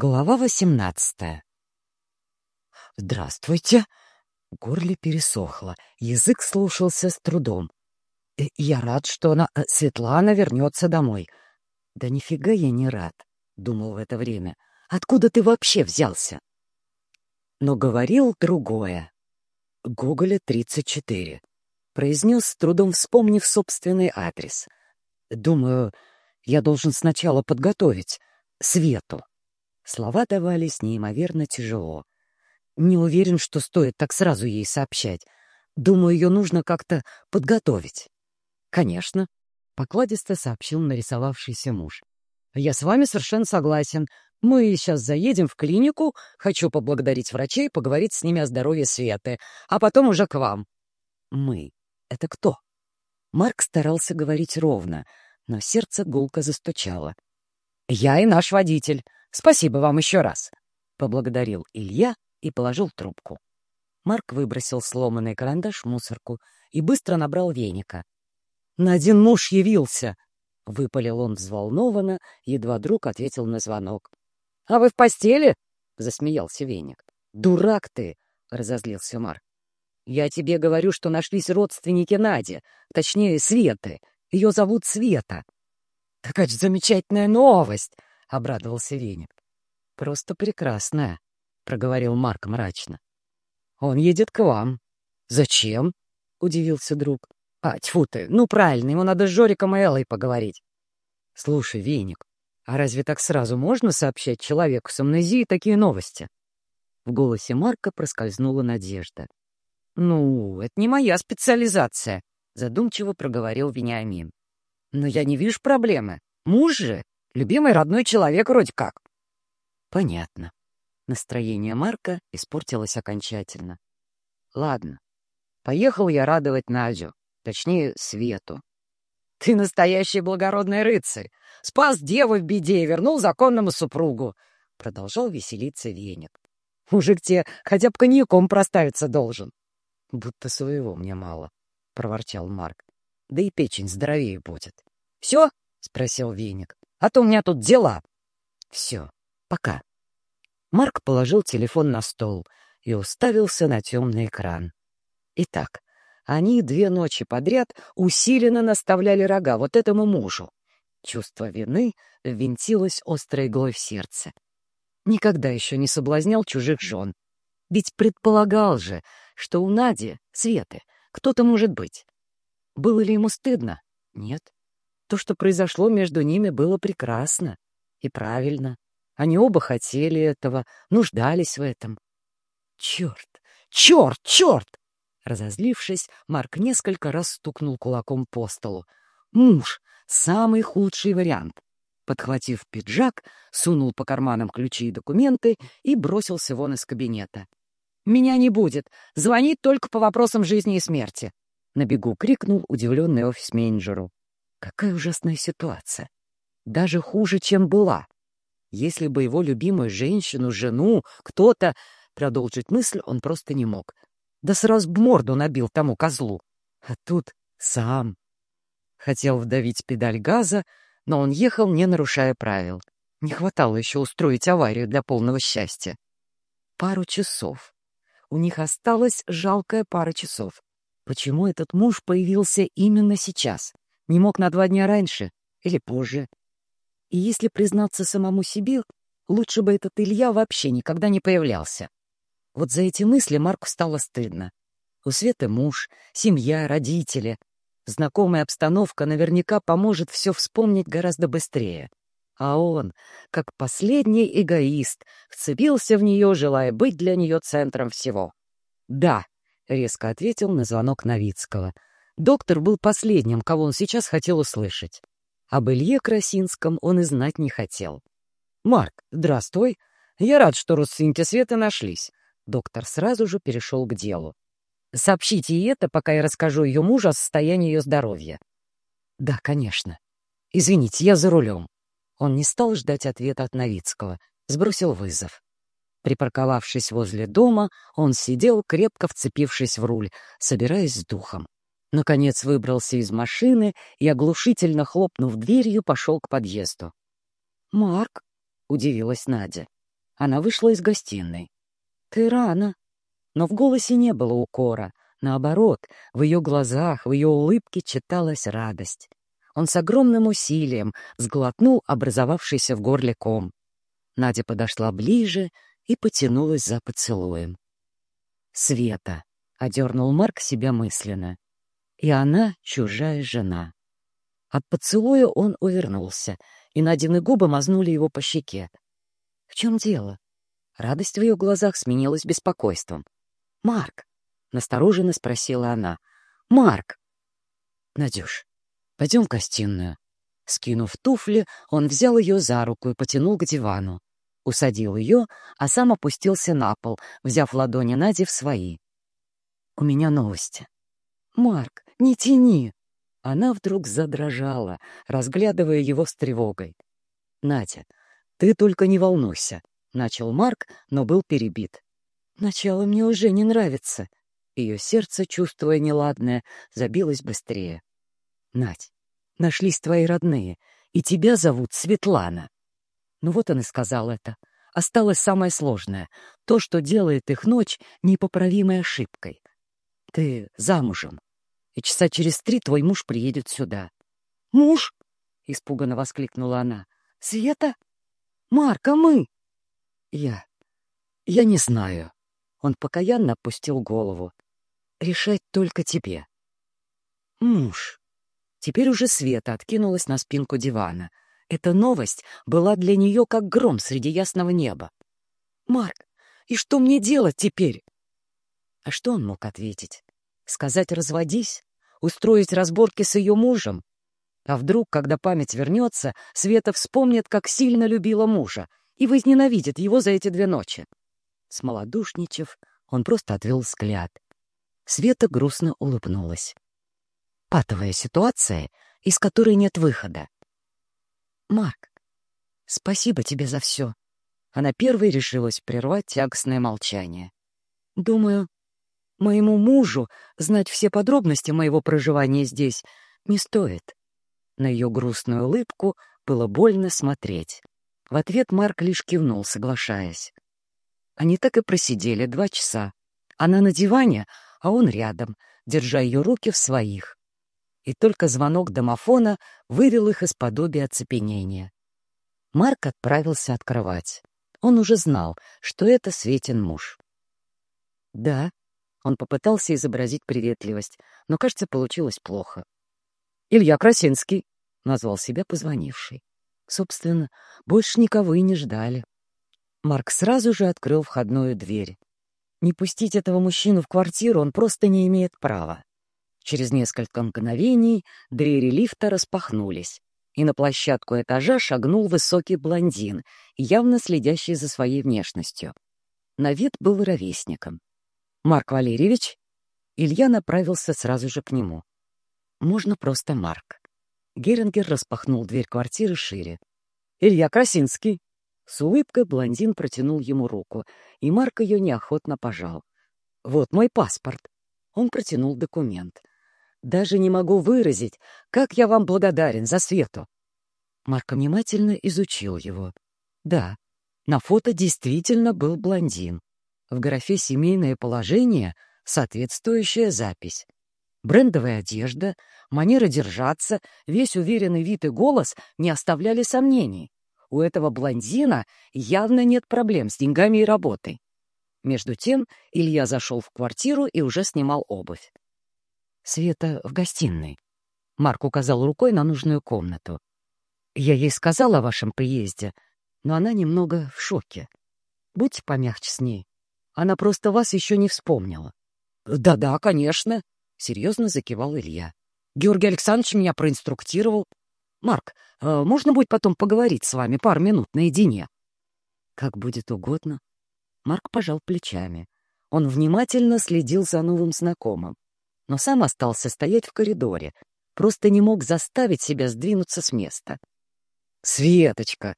Глава восемнадцатая. «Здравствуйте!» Горле пересохло, язык слушался с трудом. «Э, «Я рад, что она, э, Светлана вернется домой». «Да нифига я не рад», — думал в это время. «Откуда ты вообще взялся?» Но говорил другое. «Гоголя, 34», — произнес с трудом, вспомнив собственный адрес. «Думаю, я должен сначала подготовить Свету». Слова давались неимоверно тяжело. Не уверен, что стоит так сразу ей сообщать. Думаю, ее нужно как-то подготовить. Конечно, покладисто сообщил нарисовавшийся муж. Я с вами совершенно согласен. Мы сейчас заедем в клинику, хочу поблагодарить врачей, поговорить с ними о здоровье Светы, а потом уже к вам. Мы. Это кто? Марк старался говорить ровно, но сердце гулко застучало. Я и наш водитель. Спасибо вам еще раз!» — поблагодарил Илья и положил трубку. Марк выбросил сломанный карандаш в мусорку и быстро набрал веника. «На один муж явился!» — выпалил он взволнованно, едва друг ответил на звонок. «А вы в постели?» — засмеялся веник. «Дурак ты!» — разозлился Марк. «Я тебе говорю, что нашлись родственники Нади, точнее, Светы. Ее зовут Света». «Такая же замечательная новость!» — обрадовался Веник. «Просто прекрасная», — проговорил Марк мрачно. «Он едет к вам». «Зачем?» — удивился друг. «А, тьфу ты, ну правильно, ему надо с Жориком и Эллой поговорить». «Слушай, Веник, а разве так сразу можно сообщать человеку с амнезией такие новости?» В голосе Марка проскользнула надежда. «Ну, это не моя специализация», — задумчиво проговорил Вениамин. «Но я не вижу проблемы. Муж же Любимый родной человек вроде как. Понятно. Настроение Марка испортилось окончательно. Ладно, поехал я радовать Надю, точнее, Свету. Ты настоящий благородный рыцарь. Спас деву в беде и вернул законному супругу. Продолжал веселиться Веник. Мужик тебе хотя бы коньяком проставиться должен. Будто своего мне мало, — проворчал Марк. Да и печень здоровее будет. — Все? — спросил Веник а то у меня тут дела. Все, пока. Марк положил телефон на стол и уставился на темный экран. Итак, они две ночи подряд усиленно наставляли рога вот этому мужу. Чувство вины ввинтилось острой иглой в сердце. Никогда еще не соблазнял чужих жен. Ведь предполагал же, что у Нади, Светы, кто-то может быть. Было ли ему стыдно? Нет. То, что произошло между ними, было прекрасно и правильно. Они оба хотели этого, нуждались в этом. Черт! Черт! Черт! Разозлившись, Марк несколько раз стукнул кулаком по столу. Муж — самый худший вариант. Подхватив пиджак, сунул по карманам ключи и документы и бросился вон из кабинета. «Меня не будет. Звонит только по вопросам жизни и смерти!» На бегу крикнул удивленный офис-менеджеру. Какая ужасная ситуация. Даже хуже, чем была. Если бы его любимую женщину, жену, кто-то... Продолжить мысль он просто не мог. Да сразу бы морду набил тому козлу. А тут сам. Хотел вдавить педаль газа, но он ехал, не нарушая правил. Не хватало еще устроить аварию для полного счастья. Пару часов. У них осталась жалкая пара часов. Почему этот муж появился именно сейчас? Не мог на два дня раньше или позже. И если признаться самому себе, лучше бы этот Илья вообще никогда не появлялся. Вот за эти мысли Марку стало стыдно. У Светы муж, семья, родители. Знакомая обстановка наверняка поможет все вспомнить гораздо быстрее. А он, как последний эгоист, вцепился в нее, желая быть для нее центром всего. «Да», — резко ответил на звонок Новицкого — Доктор был последним, кого он сейчас хотел услышать. Об Илье Красинском он и знать не хотел. «Марк, здравствуй. Я рад, что родственники Светы нашлись». Доктор сразу же перешел к делу. «Сообщите ей это, пока я расскажу ее мужу о состоянии ее здоровья». «Да, конечно. Извините, я за рулем». Он не стал ждать ответа от Новицкого, сбросил вызов. Припарковавшись возле дома, он сидел, крепко вцепившись в руль, собираясь с духом. Наконец выбрался из машины и, оглушительно хлопнув дверью, пошел к подъезду. «Марк?» — удивилась Надя. Она вышла из гостиной. «Ты рано». Но в голосе не было укора. Наоборот, в ее глазах, в ее улыбке читалась радость. Он с огромным усилием сглотнул образовавшийся в горле ком. Надя подошла ближе и потянулась за поцелуем. «Света!» — одернул Марк себя мысленно. «И она чужая жена». От поцелуя он увернулся, и Надины губы мазнули его по щеке. «В чем дело?» Радость в ее глазах сменилась беспокойством. «Марк!» — настороженно спросила она. «Марк!» «Надюш, пойдем в гостиную». Скинув туфли, он взял ее за руку и потянул к дивану. Усадил ее, а сам опустился на пол, взяв ладони Нади в свои. «У меня новости». «Марк, не тяни!» Она вдруг задрожала, разглядывая его с тревогой. «Надя, ты только не волнуйся», — начал Марк, но был перебит. «Начало мне уже не нравится». Ее сердце, чувствуя неладное, забилось быстрее. «Надь, нашлись твои родные, и тебя зовут Светлана». Ну вот он и сказал это. Осталось самое сложное — то, что делает их ночь непоправимой ошибкой. Ты замужем и часа через три твой муж приедет сюда. — Муж? — испуганно воскликнула она. — Света? Марка, мы? — Я... я не знаю. Он покаянно опустил голову. — Решать только тебе. — Муж. Теперь уже Света откинулась на спинку дивана. Эта новость была для нее как гром среди ясного неба. «Марк, и что мне делать теперь?» А что он мог ответить? Сказать «разводись»? Устроить разборки с ее мужем. А вдруг, когда память вернется, Света вспомнит, как сильно любила мужа и возненавидит его за эти две ночи. Смолодушничав, он просто отвел взгляд. Света грустно улыбнулась. Патовая ситуация, из которой нет выхода. «Марк, спасибо тебе за все». Она первой решилась прервать тягостное молчание. «Думаю, Моему мужу знать все подробности моего проживания здесь не стоит. На ее грустную улыбку было больно смотреть. В ответ Марк лишь кивнул, соглашаясь. Они так и просидели два часа. Она на диване, а он рядом, держа ее руки в своих. И только звонок домофона вывел их из подобия оцепенения. Марк отправился открывать. Он уже знал, что это Светин муж. «Да», он попытался изобразить приветливость, но, кажется, получилось плохо. «Илья Красинский», — назвал себя позвонивший. Собственно, больше никого и не ждали. Марк сразу же открыл входную дверь. Не пустить этого мужчину в квартиру он просто не имеет права. Через несколько мгновений двери лифта распахнулись, и на площадку этажа шагнул высокий блондин, явно следящий за своей внешностью. На вид был ровесником. «Марк Валерьевич?» Илья направился сразу же к нему. «Можно просто Марк». Герингер распахнул дверь квартиры шире. «Илья Красинский!» С улыбкой блондин протянул ему руку, и Марк ее неохотно пожал. «Вот мой паспорт». Он протянул документ. «Даже не могу выразить, как я вам благодарен за Свету». Марк внимательно изучил его. Да, на фото действительно был блондин. В графе «Семейное положение» соответствующая запись. Брендовая одежда, манера держаться, весь уверенный вид и голос не оставляли сомнений. У этого блондина явно нет проблем с деньгами и работой. Между тем Илья зашел в квартиру и уже снимал обувь. «Света в гостиной». Марк указал рукой на нужную комнату. «Я ей сказал о вашем приезде, но она немного в шоке. Будьте помягче с ней. Она просто вас еще не вспомнила. «Да-да, конечно», — серьезно закивал Илья. «Георгий Александрович меня проинструктировал. Марк, э, можно будет потом поговорить с вами пару минут наедине?» «Как будет угодно». Марк пожал плечами. Он внимательно следил за новым знакомым, но сам остался стоять в коридоре, просто не мог заставить себя сдвинуться с места. «Светочка!»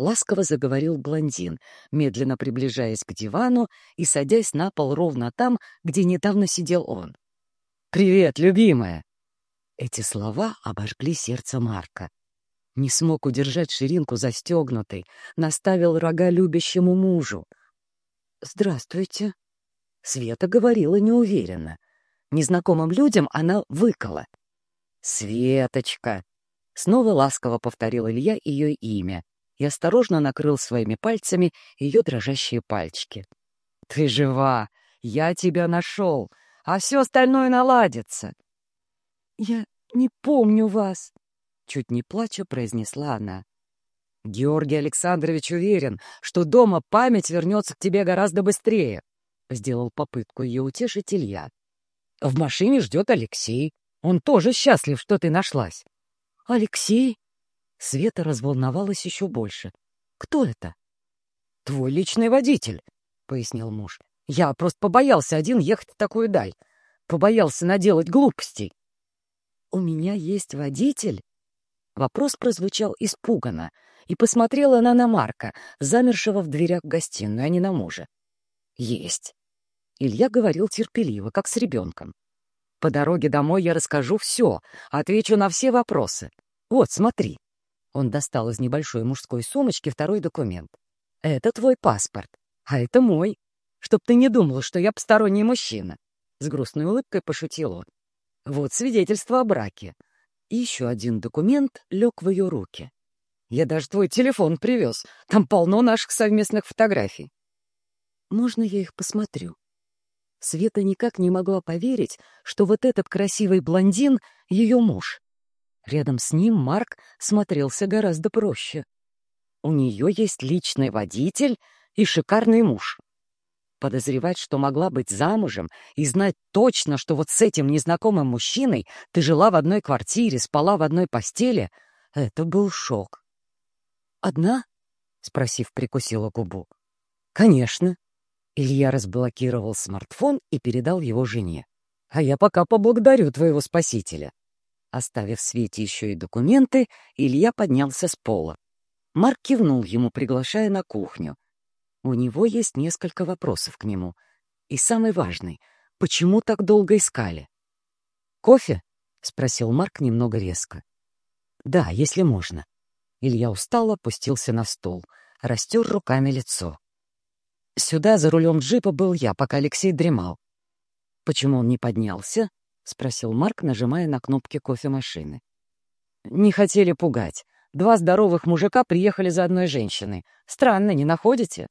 Ласково заговорил блондин, медленно приближаясь к дивану и садясь на пол ровно там, где недавно сидел он. «Привет, любимая!» Эти слова обожгли сердце Марка. Не смог удержать ширинку застегнутой, наставил рога любящему мужу. «Здравствуйте». Света говорила неуверенно. Незнакомым людям она выкала. «Светочка!» Снова ласково повторил Илья ее имя и осторожно накрыл своими пальцами ее дрожащие пальчики. «Ты жива! Я тебя нашел! А все остальное наладится!» «Я не помню вас!» Чуть не плача произнесла она. «Георгий Александрович уверен, что дома память вернется к тебе гораздо быстрее», — сделал попытку ее утешить Илья. «В машине ждет Алексей. Он тоже счастлив, что ты нашлась». «Алексей?» Света разволновалась еще больше. «Кто это?» «Твой личный водитель», — пояснил муж. «Я просто побоялся один ехать в такую даль. Побоялся наделать глупостей». «У меня есть водитель?» Вопрос прозвучал испуганно, и посмотрела она на Марка, замершего в дверях гостиную, а не на мужа. «Есть». Илья говорил терпеливо, как с ребенком. «По дороге домой я расскажу все, отвечу на все вопросы. Вот, смотри». Он достал из небольшой мужской сумочки второй документ. «Это твой паспорт, а это мой. Чтоб ты не думал, что я посторонний мужчина». С грустной улыбкой пошутил он. «Вот свидетельство о браке. И еще один документ лег в ее руки. Я даже твой телефон привез. Там полно наших совместных фотографий. Можно я их посмотрю? Света никак не могла поверить, что вот этот красивый блондин — ее муж. Рядом с ним Марк смотрелся гораздо проще. У нее есть личный водитель и шикарный муж. Подозревать, что могла быть замужем, и знать точно, что вот с этим незнакомым мужчиной ты жила в одной квартире, спала в одной постели — это был шок. «Одна?» — спросив, прикусила губу. «Конечно». Илья разблокировал смартфон и передал его жене. «А я пока поблагодарю твоего спасителя». Оставив Свете еще и документы, Илья поднялся с пола. Марк кивнул ему, приглашая на кухню. У него есть несколько вопросов к нему. И самый важный — почему так долго искали? «Кофе?» — спросил Марк немного резко. «Да, если можно». Илья устало опустился на стол, растер руками лицо. «Сюда за рулем джипа был я, пока Алексей дремал». «Почему он не поднялся?» — спросил Марк, нажимая на кнопки кофемашины. «Не хотели пугать. Два здоровых мужика приехали за одной женщиной. Странно, не находите?»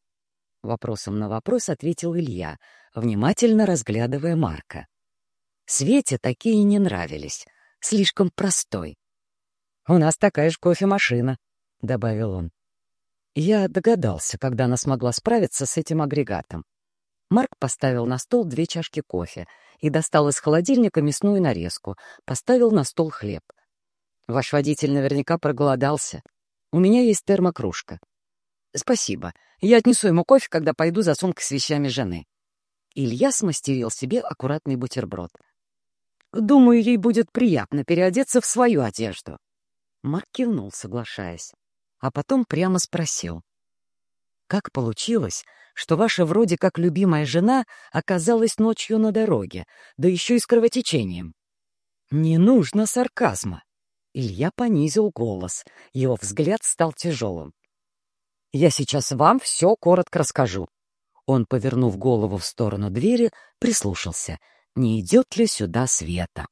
Вопросом на вопрос ответил Илья, внимательно разглядывая Марка. Свете такие не нравились. Слишком простой. «У нас такая же кофемашина», — добавил он. Я догадался, когда она смогла справиться с этим агрегатом. Марк поставил на стол две чашки кофе и достал из холодильника мясную нарезку, поставил на стол хлеб. «Ваш водитель наверняка проголодался. У меня есть термокружка. «Спасибо. Я отнесу ему кофе, когда пойду за сумкой с вещами жены». Илья смастерил себе аккуратный бутерброд. «Думаю, ей будет приятно переодеться в свою одежду». Марк кивнул, соглашаясь, а потом прямо спросил. «Как получилось, что ваша вроде как любимая жена оказалась ночью на дороге, да еще и с кровотечением?» «Не нужно сарказма». Илья понизил голос, его взгляд стал тяжелым. Я сейчас вам все коротко расскажу». Он, повернув голову в сторону двери, прислушался, не идет ли сюда света.